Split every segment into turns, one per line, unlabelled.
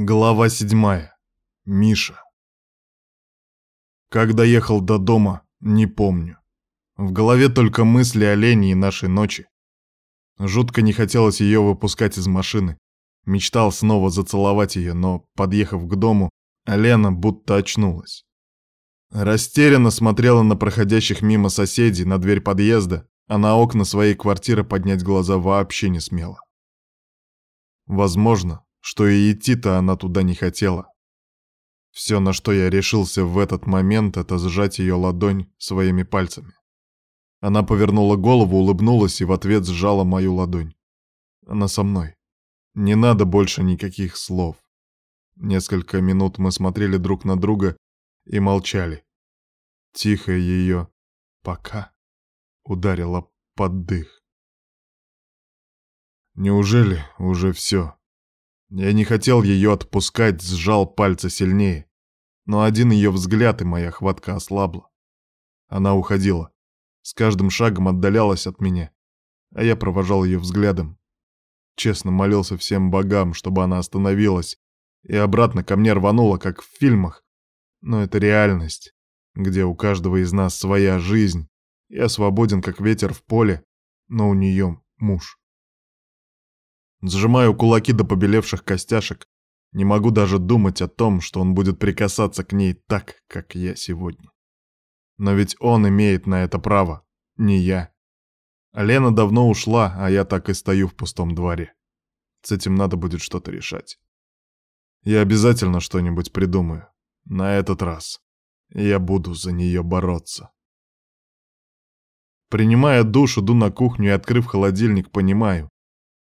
Глава седьмая. Миша. Как доехал до дома, не помню. В голове только мысли о Лене и нашей ночи. Жутко не хотелось ее выпускать из машины. Мечтал снова зацеловать ее, но, подъехав к дому, Лена будто очнулась. Растерянно смотрела на проходящих мимо соседей, на дверь подъезда, а на окна своей квартиры поднять глаза вообще не смела. Возможно, что и идти-то она туда не хотела. Все, на что я решился в этот момент, это сжать ее ладонь своими пальцами. Она повернула голову, улыбнулась и в ответ сжала мою ладонь. Она со мной. Не надо больше никаких слов. Несколько минут мы смотрели друг на друга и молчали. Тихо ее «пока» ударила под дых. Неужели уже все? Я не хотел ее отпускать, сжал пальцы сильнее. Но один ее взгляд, и моя хватка ослабла. Она уходила. С каждым шагом отдалялась от меня. А я провожал ее взглядом. Честно молился всем богам, чтобы она остановилась. И обратно ко мне рванула, как в фильмах. Но это реальность, где у каждого из нас своя жизнь. Я свободен, как ветер в поле, но у нее муж. Сжимаю кулаки до побелевших костяшек. Не могу даже думать о том, что он будет прикасаться к ней так, как я сегодня. Но ведь он имеет на это право, не я. Лена давно ушла, а я так и стою в пустом дворе. С этим надо будет что-то решать. Я обязательно что-нибудь придумаю. На этот раз. Я буду за нее бороться. Принимая душ, иду на кухню и, открыв холодильник, понимаю,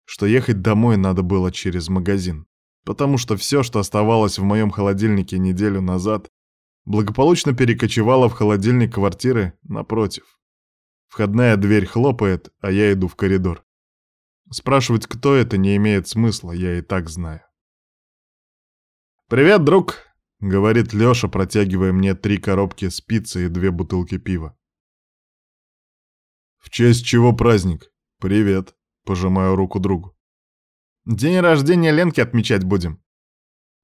что ехать домой надо было через магазин, потому что все, что оставалось в моем холодильнике неделю назад, благополучно перекочевало в холодильник квартиры напротив. Входная дверь хлопает, а я иду в коридор. Спрашивать, кто это, не имеет смысла, я и так знаю. «Привет, друг!» — говорит Лёша, протягивая мне три коробки с пиццей и две бутылки пива. «В честь чего праздник? Привет!» Пожимаю руку другу. День рождения Ленки отмечать будем.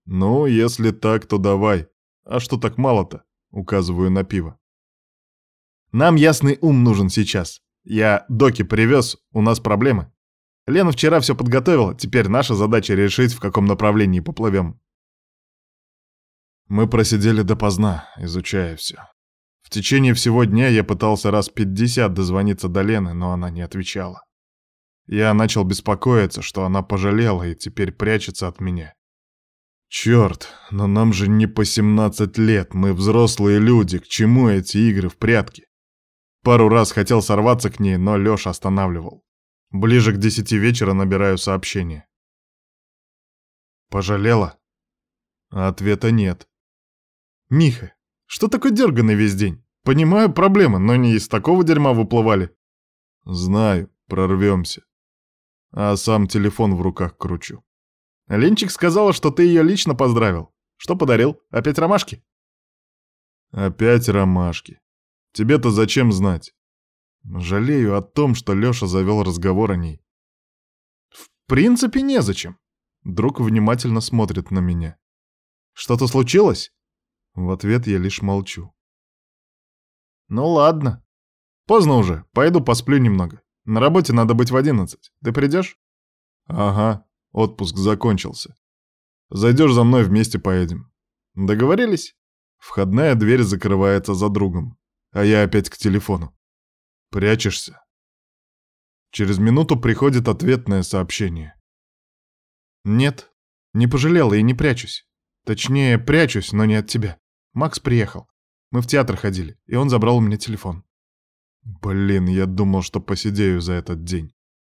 Ну, если так, то давай. А что так мало-то? Указываю на пиво. Нам ясный ум нужен сейчас. Я доки привез, у нас проблемы. Лена вчера все подготовила, теперь наша задача решить, в каком направлении поплывем. Мы просидели допоздна, изучая все. В течение всего дня я пытался раз пятьдесят дозвониться до Лены, но она не отвечала. Я начал беспокоиться, что она пожалела и теперь прячется от меня. Черт, но нам же не по 17 лет, мы взрослые люди, к чему эти игры в прятки? Пару раз хотел сорваться к ней, но Лёша останавливал. Ближе к десяти вечера набираю сообщение. Пожалела? ответа нет. Миха, что такой дерганый весь день? Понимаю проблемы, но не из такого дерьма выплывали. Знаю, прорвемся а сам телефон в руках кручу. Ленчик сказала, что ты ее лично поздравил. Что подарил? Опять ромашки? Опять ромашки. Тебе-то зачем знать? Жалею о том, что Лёша завел разговор о ней. В принципе, незачем. Друг внимательно смотрит на меня. Что-то случилось? В ответ я лишь молчу. Ну ладно. Поздно уже, пойду посплю немного. На работе надо быть в одиннадцать. Ты придешь? Ага, отпуск закончился. Зайдешь за мной, вместе поедем. Договорились? Входная дверь закрывается за другом, а я опять к телефону. Прячешься? Через минуту приходит ответное сообщение. Нет, не пожалела и не прячусь. Точнее, прячусь, но не от тебя. Макс приехал. Мы в театр ходили, и он забрал у меня телефон. Блин, я думал, что посидею за этот день.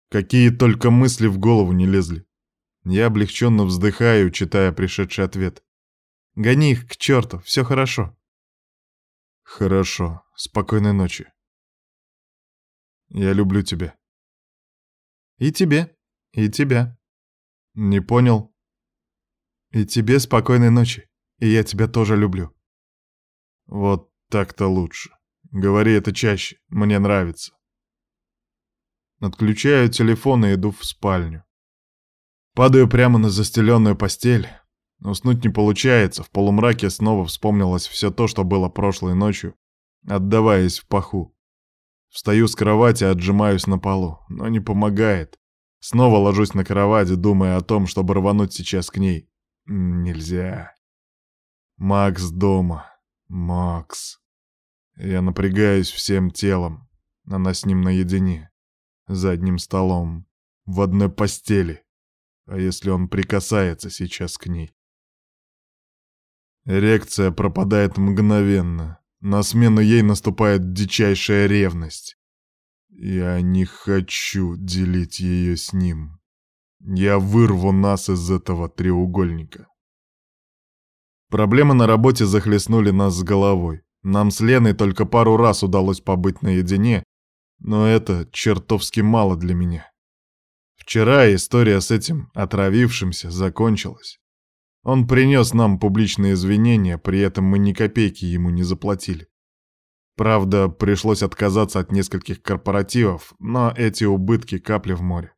Какие только мысли в голову не лезли. Я облегченно вздыхаю, читая пришедший ответ. Гони их к черту, все хорошо. Хорошо. Спокойной ночи. Я люблю тебя. И тебе. И тебя. Не понял? И тебе спокойной ночи. И я тебя тоже люблю. Вот так-то лучше. Говори это чаще, мне нравится. Отключаю телефон и иду в спальню. Падаю прямо на застеленную постель. Уснуть не получается, в полумраке снова вспомнилось все то, что было прошлой ночью, отдаваясь в паху. Встаю с кровати, отжимаюсь на полу, но не помогает. Снова ложусь на кровать, думая о том, чтобы рвануть сейчас к ней. Нельзя. Макс дома. Макс. Я напрягаюсь всем телом. Она с ним наедине. За одним столом. В одной постели. А если он прикасается сейчас к ней? Эрекция пропадает мгновенно. На смену ей наступает дичайшая ревность. Я не хочу делить ее с ним. Я вырву нас из этого треугольника. Проблемы на работе захлестнули нас с головой. Нам с Леной только пару раз удалось побыть наедине, но это чертовски мало для меня. Вчера история с этим отравившимся закончилась. Он принес нам публичные извинения, при этом мы ни копейки ему не заплатили. Правда, пришлось отказаться от нескольких корпоративов, но эти убытки капли в море.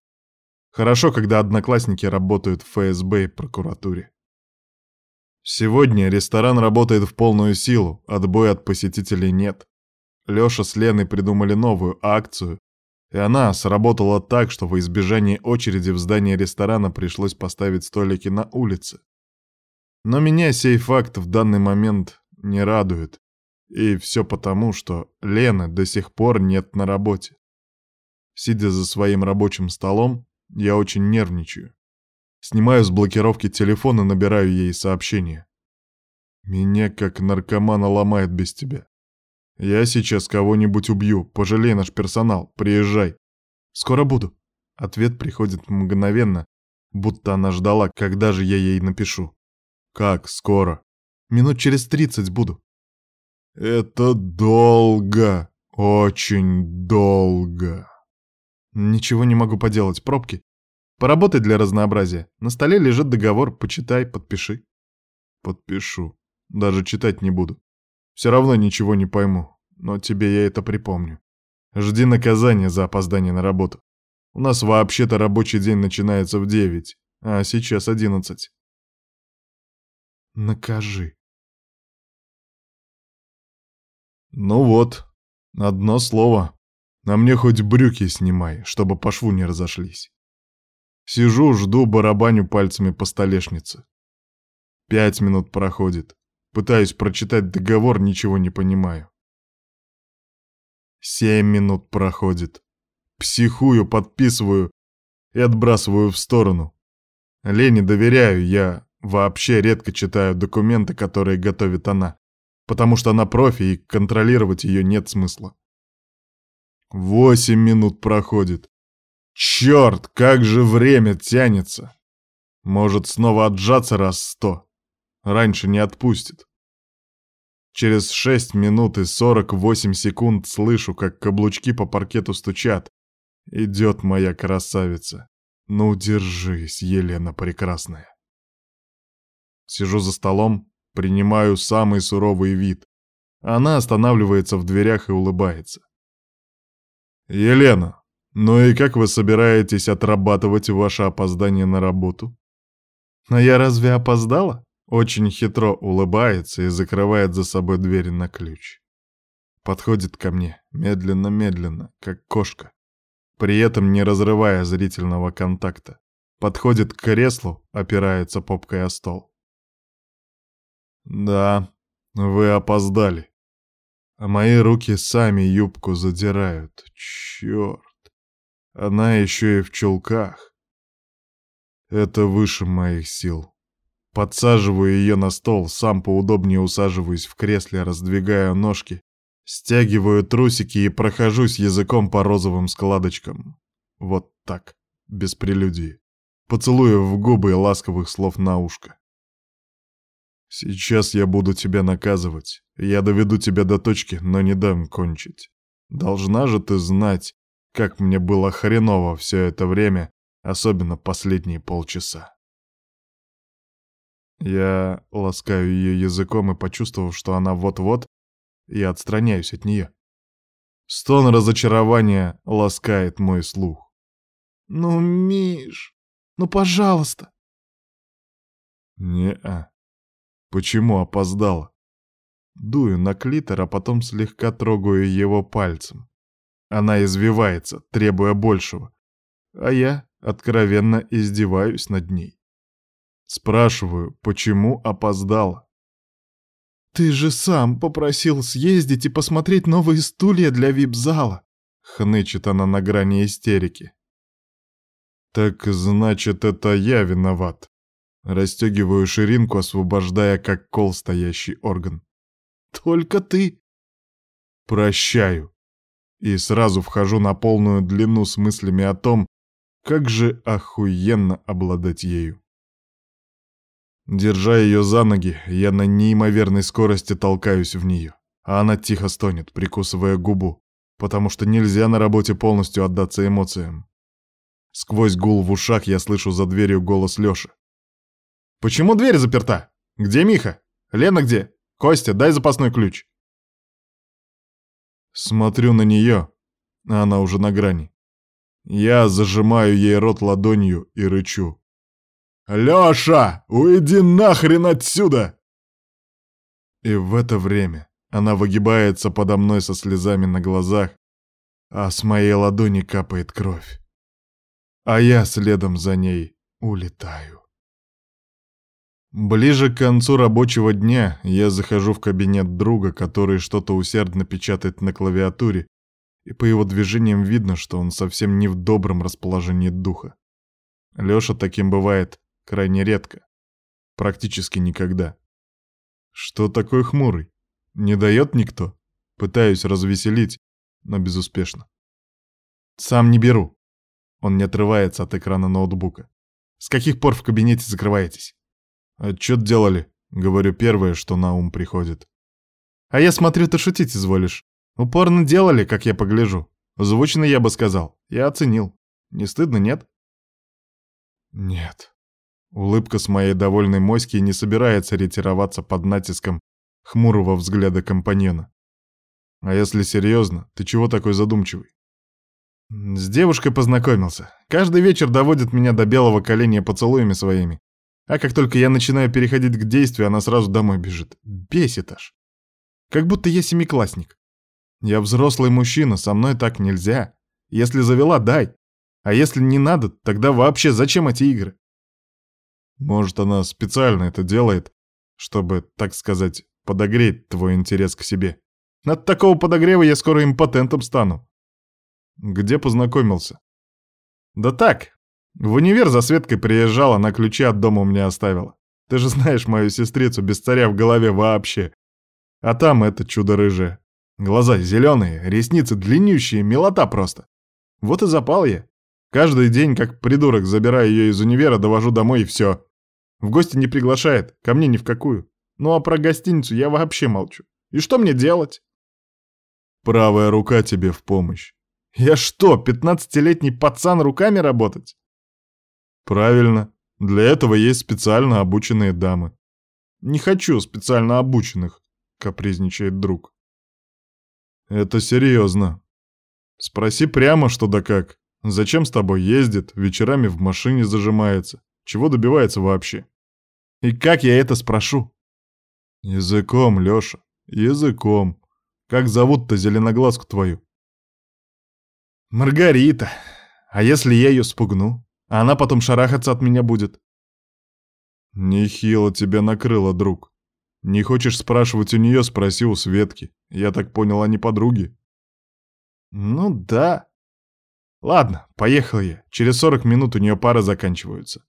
Хорошо, когда одноклассники работают в ФСБ и прокуратуре. Сегодня ресторан работает в полную силу, отбоя от посетителей нет. Лёша с Леной придумали новую акцию, и она сработала так, что во избежание очереди в здании ресторана пришлось поставить столики на улице. Но меня сей факт в данный момент не радует. И все потому, что Лены до сих пор нет на работе. Сидя за своим рабочим столом, я очень нервничаю. Снимаю с блокировки телефон и набираю ей сообщение. Меня как наркомана ломает без тебя. Я сейчас кого-нибудь убью, пожалей наш персонал, приезжай. Скоро буду. Ответ приходит мгновенно, будто она ждала, когда же я ей напишу. «Как скоро?» «Минут через тридцать буду». «Это долго, очень долго». «Ничего не могу поделать, пробки. Поработай для разнообразия. На столе лежит договор, почитай, подпиши». «Подпишу. Даже читать не буду. Все равно ничего не пойму, но тебе я это припомню. Жди наказания за опоздание на работу. У нас вообще-то рабочий день начинается в девять, а сейчас одиннадцать. Накажи. Ну вот, одно слово. А мне хоть брюки снимай, чтобы по шву не разошлись. Сижу, жду, барабаню пальцами по столешнице. Пять минут проходит. Пытаюсь прочитать договор, ничего не понимаю. Семь минут проходит. Психую, подписываю и отбрасываю в сторону. Лене доверяю, я Вообще редко читаю документы, которые готовит она, потому что она профи, и контролировать ее нет смысла. Восемь минут проходит. Черт, как же время тянется! Может снова отжаться раз сто. Раньше не отпустит. Через шесть минут и сорок восемь секунд слышу, как каблучки по паркету стучат. Идет моя красавица. Ну, держись, Елена Прекрасная. Сижу за столом, принимаю самый суровый вид. Она останавливается в дверях и улыбается. «Елена, ну и как вы собираетесь отрабатывать ваше опоздание на работу?» «Но я разве опоздала?» Очень хитро улыбается и закрывает за собой дверь на ключ. Подходит ко мне, медленно-медленно, как кошка, при этом не разрывая зрительного контакта. Подходит к креслу, опирается попкой о стол. Да, вы опоздали. А мои руки сами юбку задирают. Черт. Она еще и в чулках. Это выше моих сил. Подсаживаю ее на стол, сам поудобнее усаживаюсь в кресле, раздвигаю ножки, стягиваю трусики и прохожусь языком по розовым складочкам. Вот так, без прелюдии. Поцелую в губы и ласковых слов на ушко. Сейчас я буду тебя наказывать. Я доведу тебя до точки, но не дам кончить. Должна же ты знать, как мне было хреново все это время, особенно последние полчаса. Я ласкаю ее языком и, почувствовав, что она вот-вот, я отстраняюсь от нее. Стон разочарования ласкает мой слух. «Ну, Миш, ну, пожалуйста!» Не-а. Почему опоздала? Дую на клитор, а потом слегка трогаю его пальцем. Она извивается, требуя большего. А я откровенно издеваюсь над ней. Спрашиваю, почему опоздала? «Ты же сам попросил съездить и посмотреть новые стулья для вип-зала!» — хнычет она на грани истерики. «Так значит, это я виноват!» Растегиваю ширинку, освобождая как кол стоящий орган. «Только ты!» «Прощаю!» И сразу вхожу на полную длину с мыслями о том, как же охуенно обладать ею. Держа ее за ноги, я на неимоверной скорости толкаюсь в нее, а она тихо стонет, прикусывая губу, потому что нельзя на работе полностью отдаться эмоциям. Сквозь гул в ушах я слышу за дверью голос Лёши. «Почему дверь заперта? Где Миха? Лена где? Костя, дай запасной ключ!» Смотрю на нее, а она уже на грани. Я зажимаю ей рот ладонью и рычу. «Лёша, уйди нахрен отсюда!» И в это время она выгибается подо мной со слезами на глазах, а с моей ладони капает кровь. А я следом за ней улетаю. Ближе к концу рабочего дня я захожу в кабинет друга, который что-то усердно печатает на клавиатуре, и по его движениям видно, что он совсем не в добром расположении духа. Лёша таким бывает Крайне редко. Практически никогда. Что такой хмурый? Не дает никто? Пытаюсь развеселить, но безуспешно. Сам не беру. Он не отрывается от экрана ноутбука. С каких пор в кабинете закрываетесь? Отчет делали. Говорю первое, что на ум приходит. А я смотрю, ты шутить изволишь. Упорно делали, как я погляжу. Звучно я бы сказал. Я оценил. Не стыдно, нет? Нет. Улыбка с моей довольной моськи не собирается ретироваться под натиском хмурого взгляда компаньона. А если серьезно, ты чего такой задумчивый? С девушкой познакомился. Каждый вечер доводит меня до белого коленя поцелуями своими. А как только я начинаю переходить к действию, она сразу домой бежит. Бесит аж. Как будто я семиклассник. Я взрослый мужчина, со мной так нельзя. Если завела, дай. А если не надо, тогда вообще зачем эти игры? Может, она специально это делает, чтобы, так сказать, подогреть твой интерес к себе. От такого подогрева я скоро импотентом стану. Где познакомился? Да так, в универ за Светкой приезжала, на ключи от дома у меня оставила. Ты же знаешь мою сестрицу без царя в голове вообще. А там это чудо рыжее. Глаза зеленые, ресницы длиннющие, милота просто. Вот и запал я. Каждый день, как придурок, забираю ее из универа, довожу домой и все. В гости не приглашает, ко мне ни в какую. Ну а про гостиницу я вообще молчу. И что мне делать? Правая рука тебе в помощь. Я что, пятнадцатилетний пацан руками работать? Правильно. Для этого есть специально обученные дамы. Не хочу специально обученных, капризничает друг. Это серьезно. Спроси прямо, что да как. Зачем с тобой ездит, вечерами в машине зажимается. Чего добивается вообще? И как я это спрошу? Языком, Лёша, языком. Как зовут-то зеленоглазку твою? Маргарита. А если я ее спугну? А она потом шарахаться от меня будет. Нехило тебя накрыло, друг. Не хочешь спрашивать у нее, спроси у Светки. Я так понял, они подруги. Ну да. Ладно, поехал я. Через 40 минут у нее пары заканчиваются.